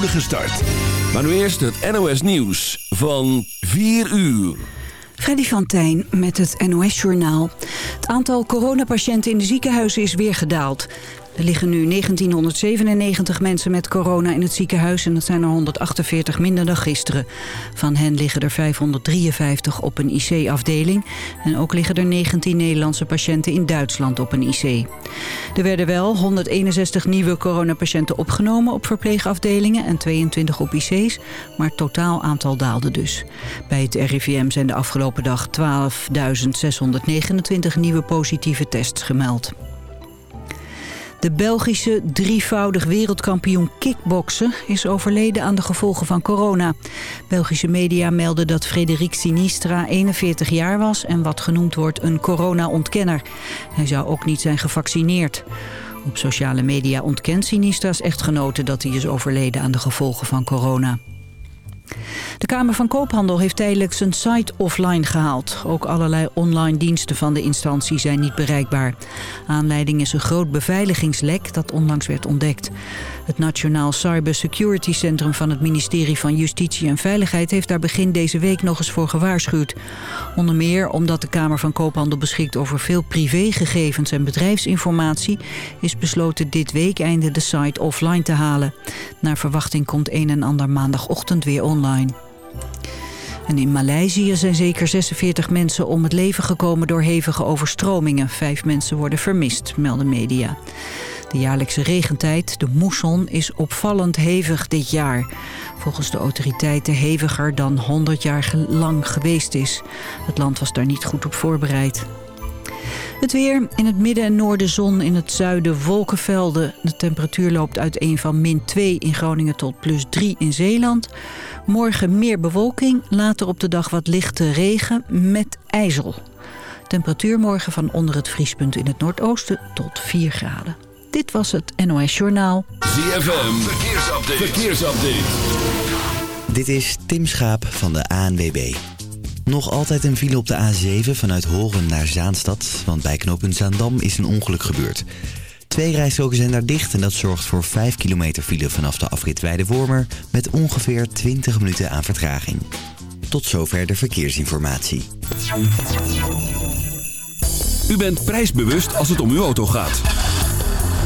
start. Maar nu eerst het NOS Nieuws van 4 uur. Freddy van Tijn met het NOS-journaal. Het aantal coronapatiënten in de ziekenhuizen is weer gedaald. Er liggen nu 1997 mensen met corona in het ziekenhuis... en dat zijn er 148 minder dan gisteren. Van hen liggen er 553 op een IC-afdeling... en ook liggen er 19 Nederlandse patiënten in Duitsland op een IC. Er werden wel 161 nieuwe coronapatiënten opgenomen op verpleegafdelingen... en 22 op IC's, maar het totaal aantal daalde dus. Bij het RIVM zijn de afgelopen dag 12.629 nieuwe positieve tests gemeld. De Belgische drievoudig wereldkampioen kickboksen is overleden aan de gevolgen van corona. Belgische media melden dat Frederik Sinistra 41 jaar was en wat genoemd wordt een corona-ontkenner. Hij zou ook niet zijn gevaccineerd. Op sociale media ontkent Sinistra's echtgenote dat hij is overleden aan de gevolgen van corona. De Kamer van Koophandel heeft tijdelijk zijn site offline gehaald. Ook allerlei online diensten van de instantie zijn niet bereikbaar. Aanleiding is een groot beveiligingslek dat onlangs werd ontdekt. Het Nationaal Cybersecurity Centrum van het ministerie van Justitie en Veiligheid... heeft daar begin deze week nog eens voor gewaarschuwd. Onder meer omdat de Kamer van Koophandel beschikt over veel privégegevens en bedrijfsinformatie... is besloten dit week einde de site offline te halen. Naar verwachting komt een en ander maandagochtend weer online. En in Maleisië zijn zeker 46 mensen om het leven gekomen door hevige overstromingen. Vijf mensen worden vermist, melden media. De jaarlijkse regentijd, de moesson, is opvallend hevig dit jaar. Volgens de autoriteiten heviger dan 100 jaar lang geweest is. Het land was daar niet goed op voorbereid. Het weer. In het midden en noorden zon. In het zuiden wolkenvelden. De temperatuur loopt uiteen van min 2 in Groningen tot plus 3 in Zeeland. Morgen meer bewolking. Later op de dag wat lichte regen met ijzel. Temperatuur morgen van onder het vriespunt in het noordoosten tot 4 graden. Dit was het NOS Journaal. ZFM. Verkeersupdate. Verkeersupdate. Dit is Tim Schaap van de ANWB. Nog altijd een file op de A7 vanuit Horen naar Zaanstad, want bij knooppunt Zaandam is een ongeluk gebeurd. Twee rijstroken zijn daar dicht en dat zorgt voor 5 kilometer file vanaf de afrit Weidewormer met ongeveer 20 minuten aan vertraging. Tot zover de verkeersinformatie. U bent prijsbewust als het om uw auto gaat.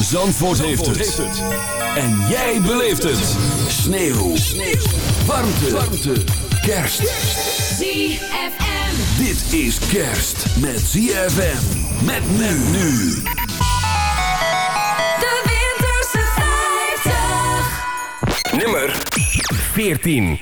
Zandvoort, heeft, het. En jij beleeft het. Sneeuw. Sneeuw. Warmte. Warmte. Kerst. ZFM. Dit is kerst met ZFM. Met men nu. De Winterse 50. Nummer 14.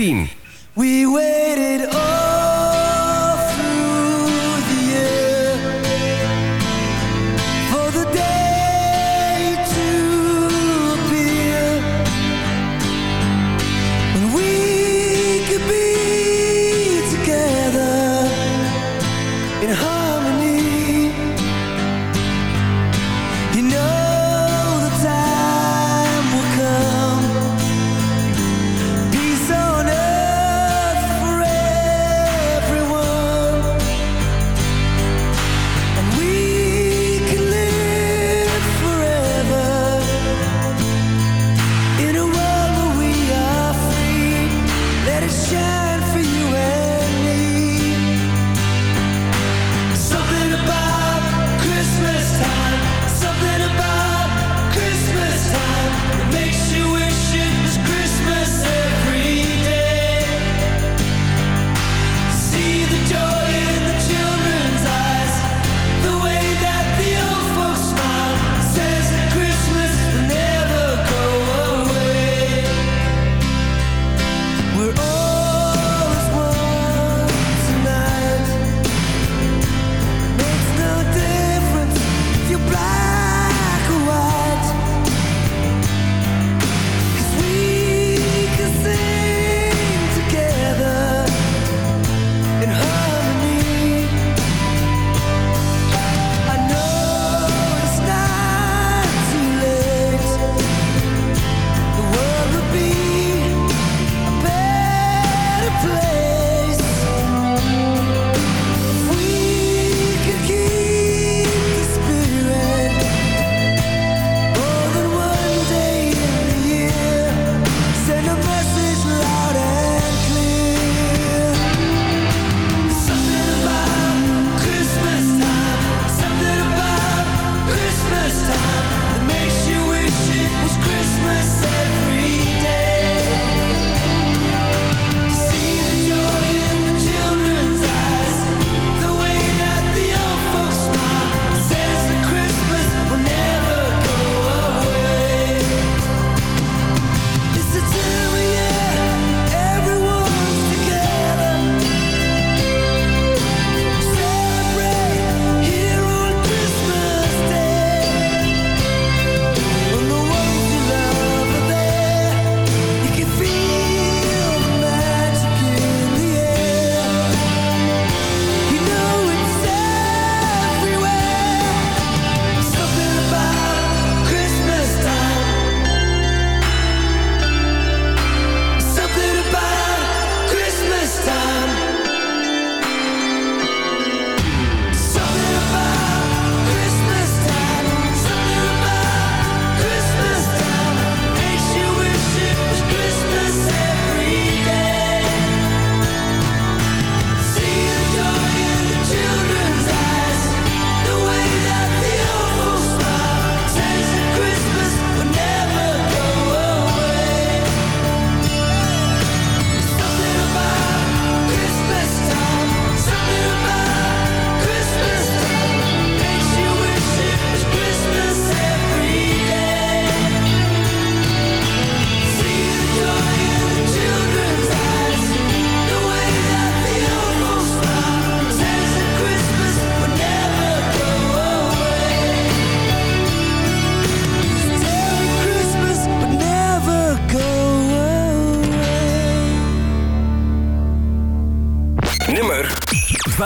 13. We waited all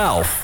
12.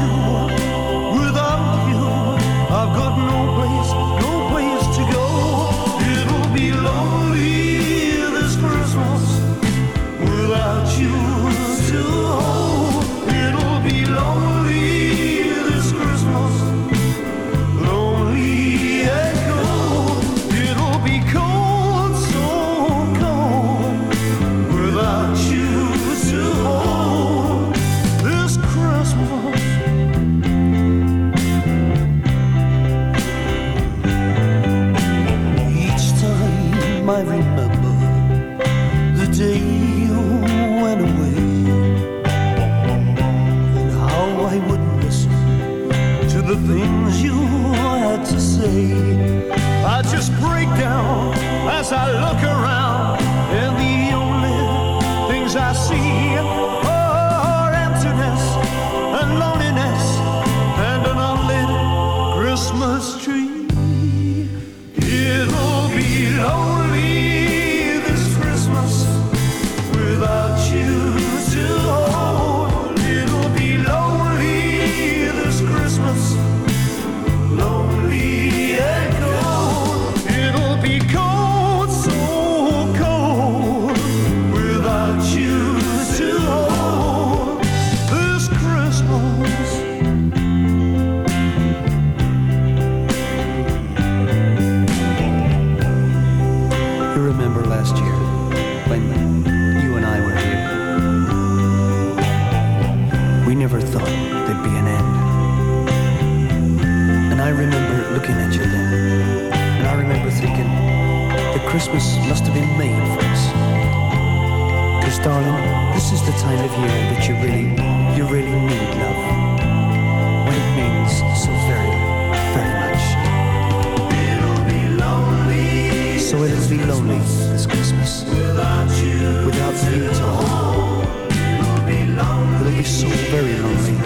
you, without you, I've got no. must have been made for us. Cause darling, this is the time of year that you really, you really need love. When it means so very, very much. It'll be lonely. So it'll be lonely this Christmas. Without you. Without you at all. It'll be so very lonely.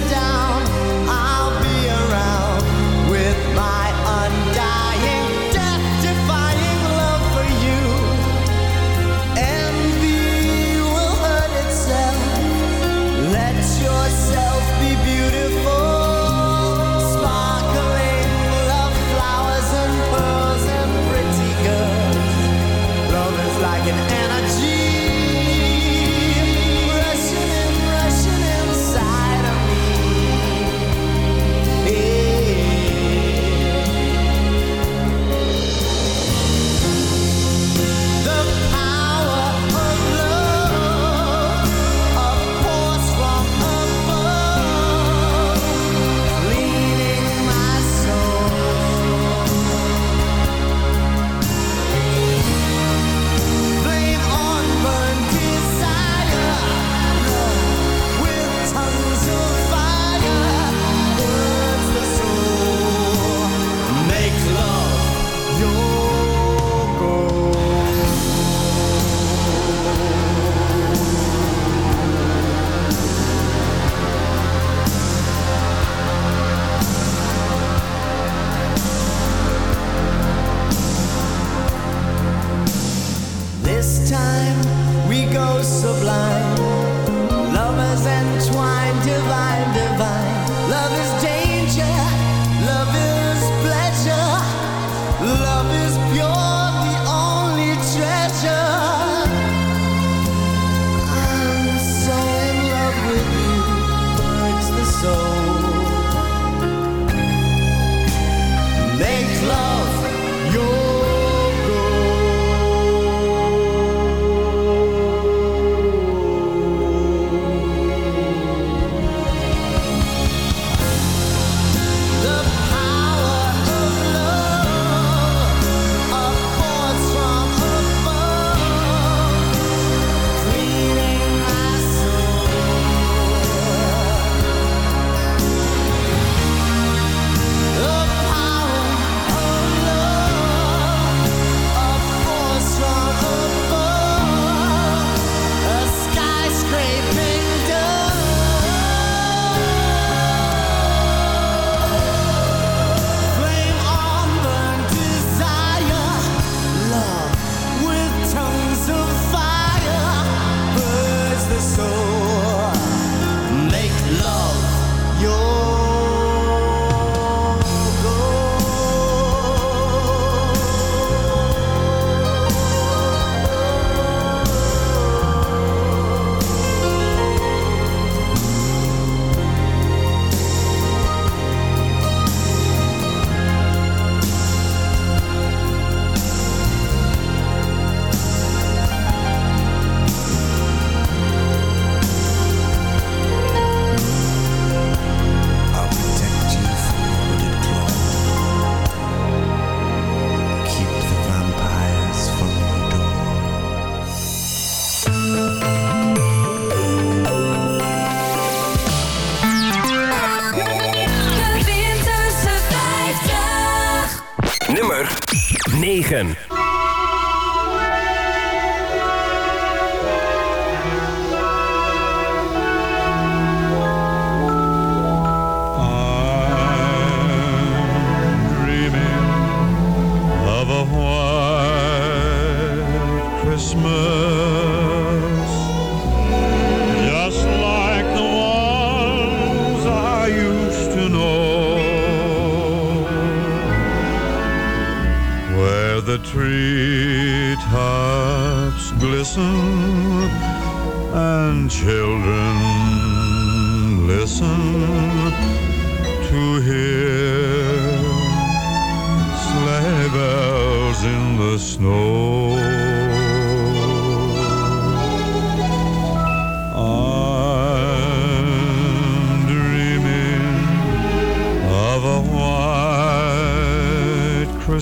down.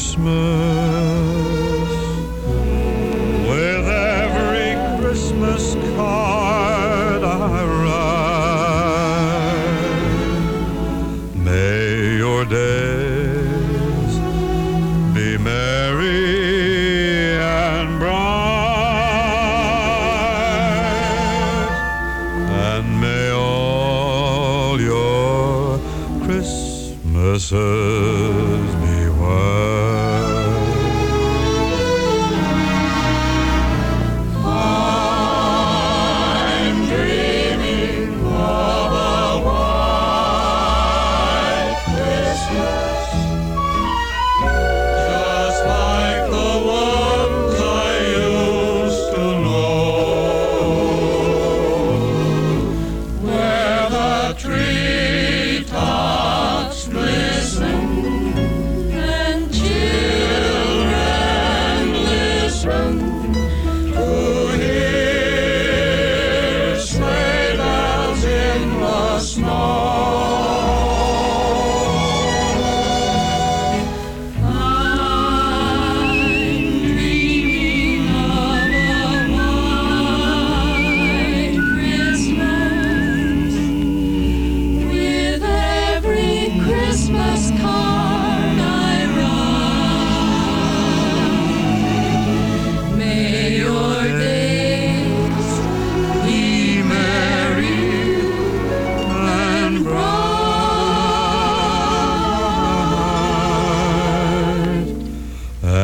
Christmas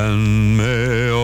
and may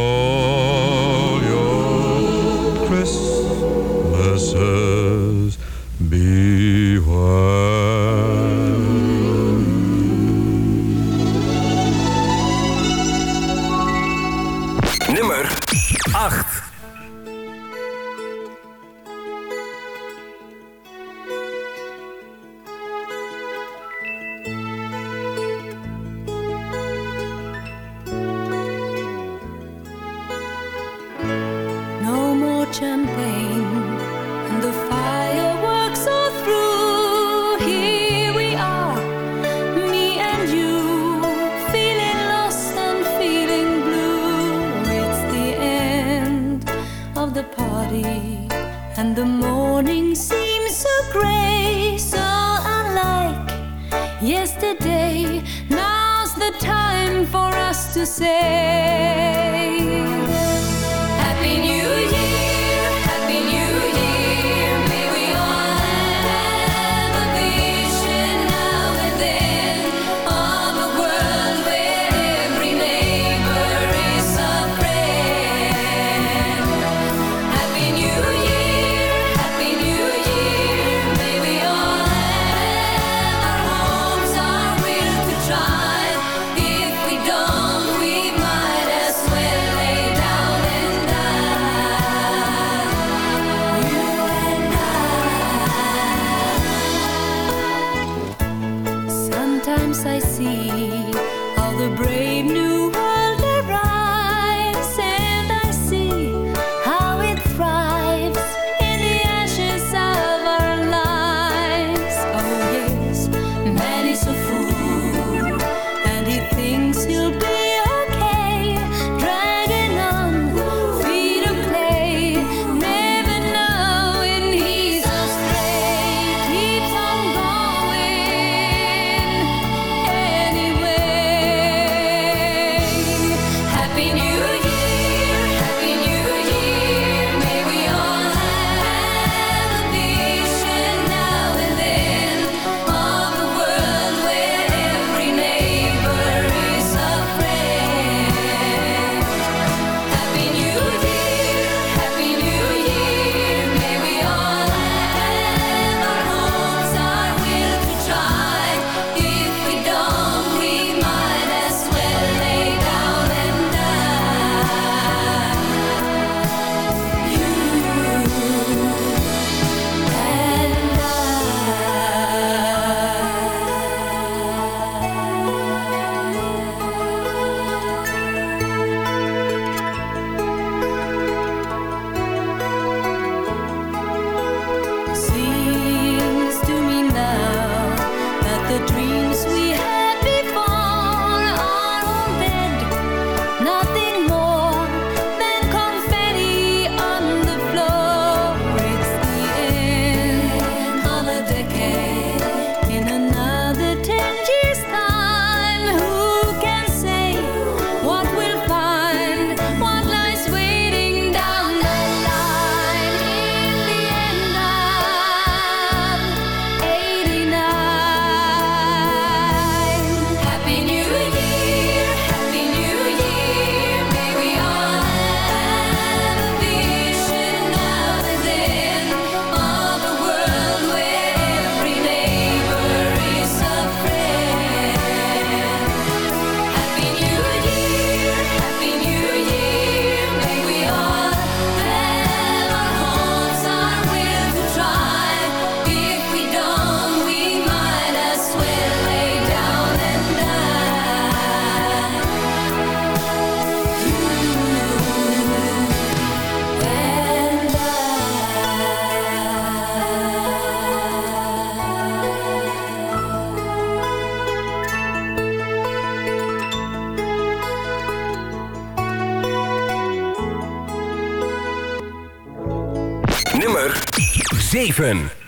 7.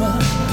Christmas.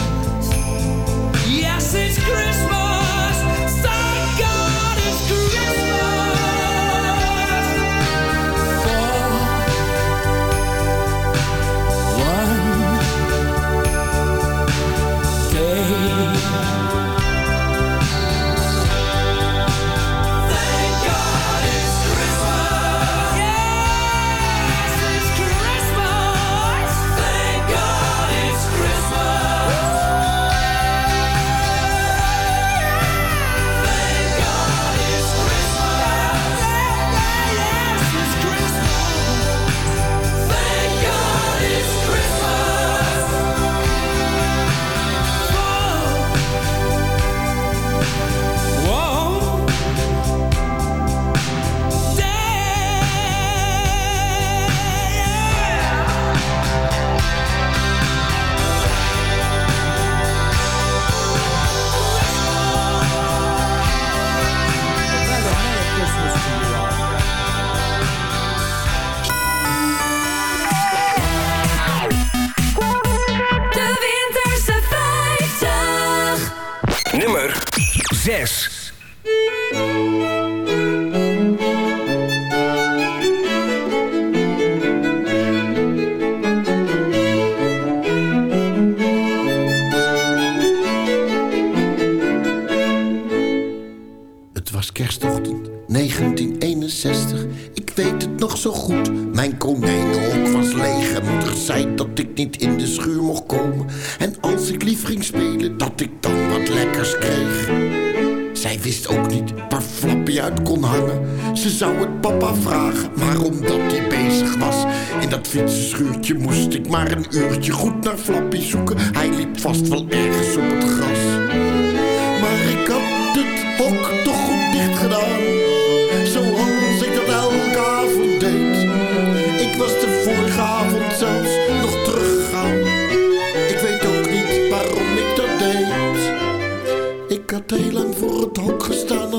Kreeg. Zij wist ook niet waar Flappy uit kon hangen. Ze zou het papa vragen, maar omdat hij bezig was in dat fietsenschuurtje moest ik maar een uurtje goed naar Flappy zoeken. Hij liep vast wel ergens op het gras. Maar ik had het hok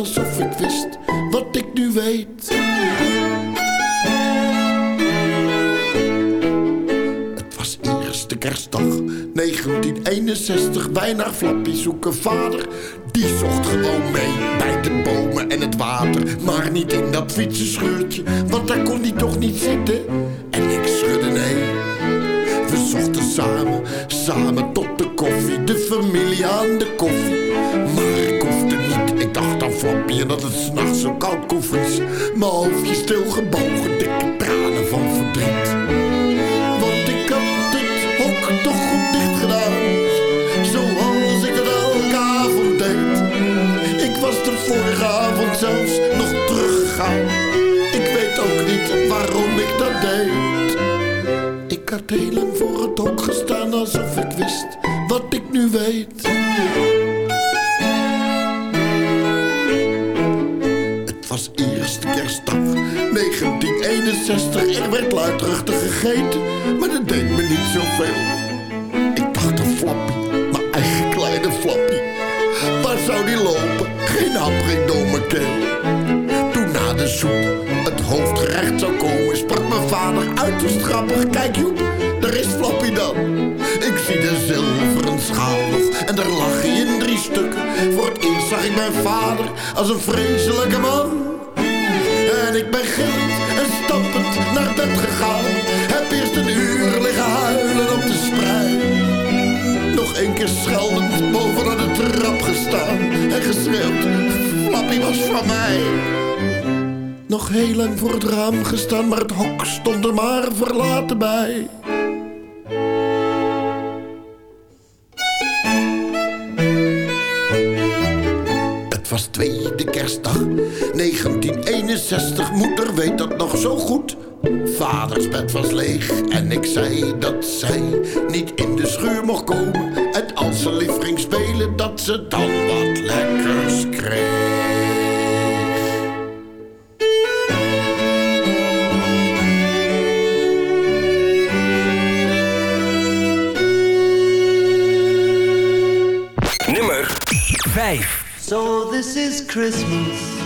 alsof ik wist wat ik nu weet. Het was eerste kerstdag 1961. Wij naar Flappy zoeken vader. Die zocht gewoon mee bij de bomen en het water. Maar niet in dat fietsenscheurtje, want daar kon hij toch niet zitten. En ik schudde nee. We zochten samen, samen tot de koffie. De familie aan de koffie. En dat het s'nachts zo koud kon vriezen. Mijn hoofdje stilgebogen, dikke tranen van verdriet. Want ik had het hok toch goed dicht gedaan. Zoals ik het elke avond deed. Ik was de vorige avond zelfs nog teruggegaan. Ik weet ook niet waarom ik dat deed. Ik had heel lang voor het hok gestaan alsof ik wist wat ik nu weet. 1961. Er werd luidruchtig gegeten, maar dat deed me niet zoveel. Ik dacht aan Flappy, mijn eigen kleine Flappy. Waar zou die lopen? Geen hap ging door mijn keel. Toen na de soep het hoofdgerecht zou komen, sprak mijn vader uiterst grappig. Kijk Joep, daar is Flappy dan. Ik zie de zilveren schaal nog en daar lag hij in drie stukken. Voor het eerst zag ik mijn vader als een vreselijke man. En ik ben en naar bed gegaan. Heb eerst een uur liggen huilen op de sprei. Nog één keer scheldend bovenaan de trap gestaan. En geschreeuwd, Flappy was van mij. Nog heel lang voor het raam gestaan, maar het hok stond er maar verlaten bij. Was tweede kerstdag, 1961. Moeder weet dat nog zo goed. Vaders bed was leeg en ik zei dat zij niet in de schuur mocht komen. En als ze lief ging spelen, dat ze dan wat lekkers kreeg. Nummer 5. So this is Christmas.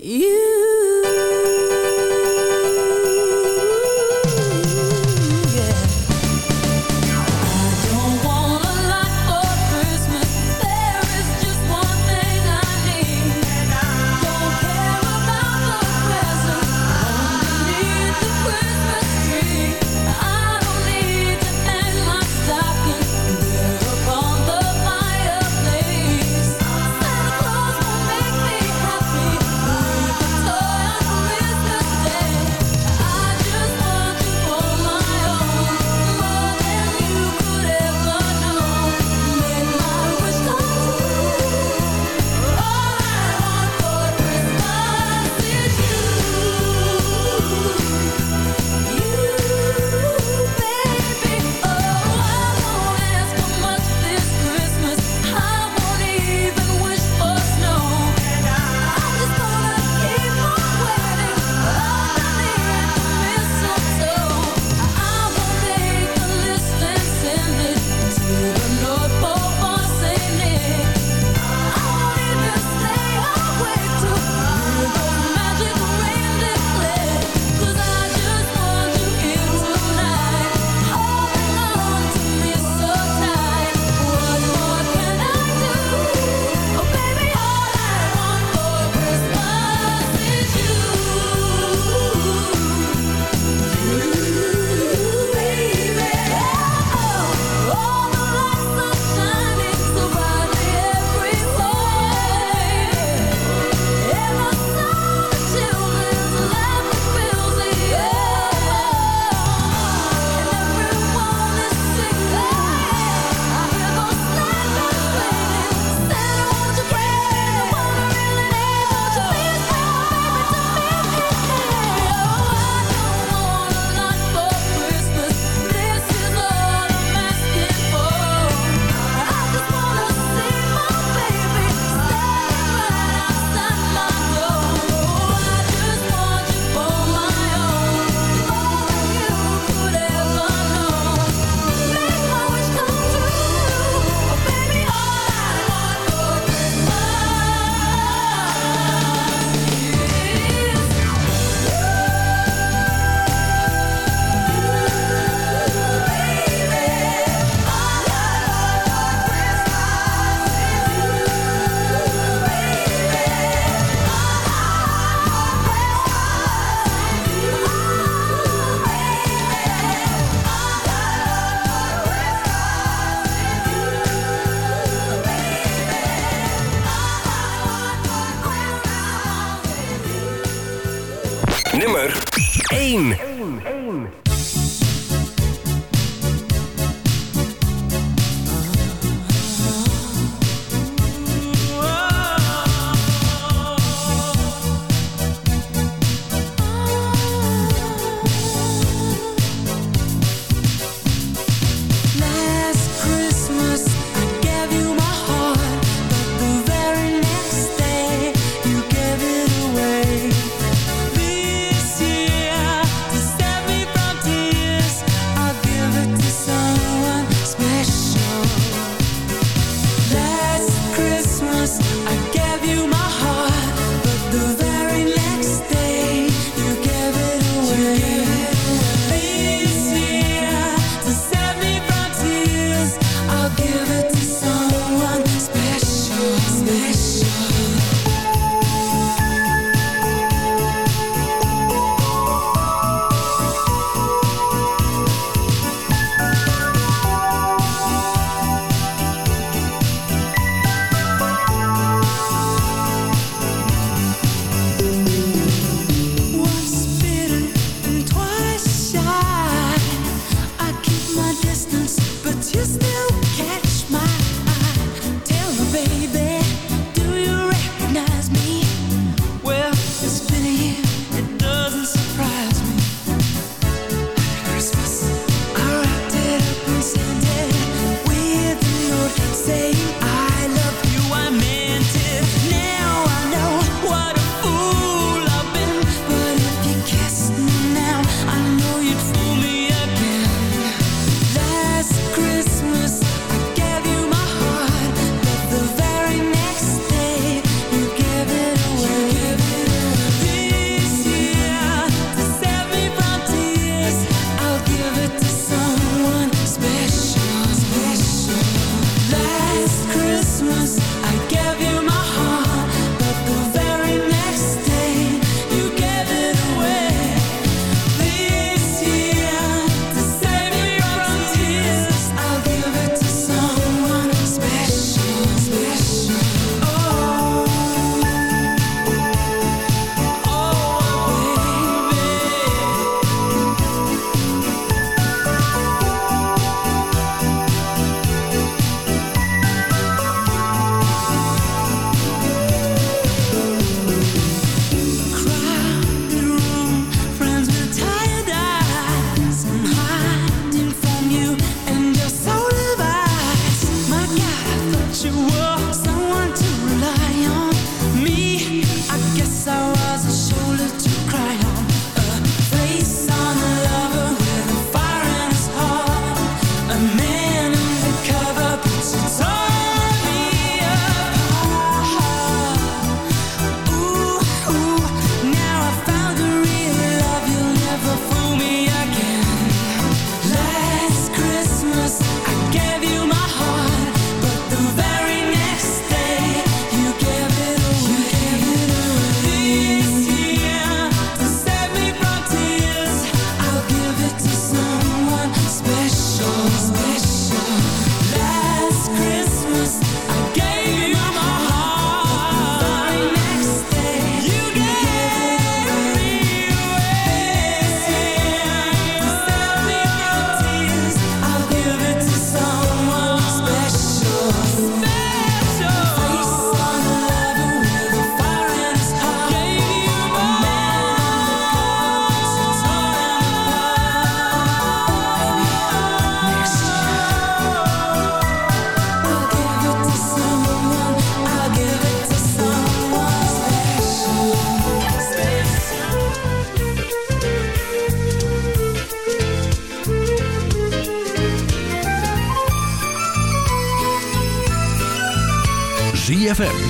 You.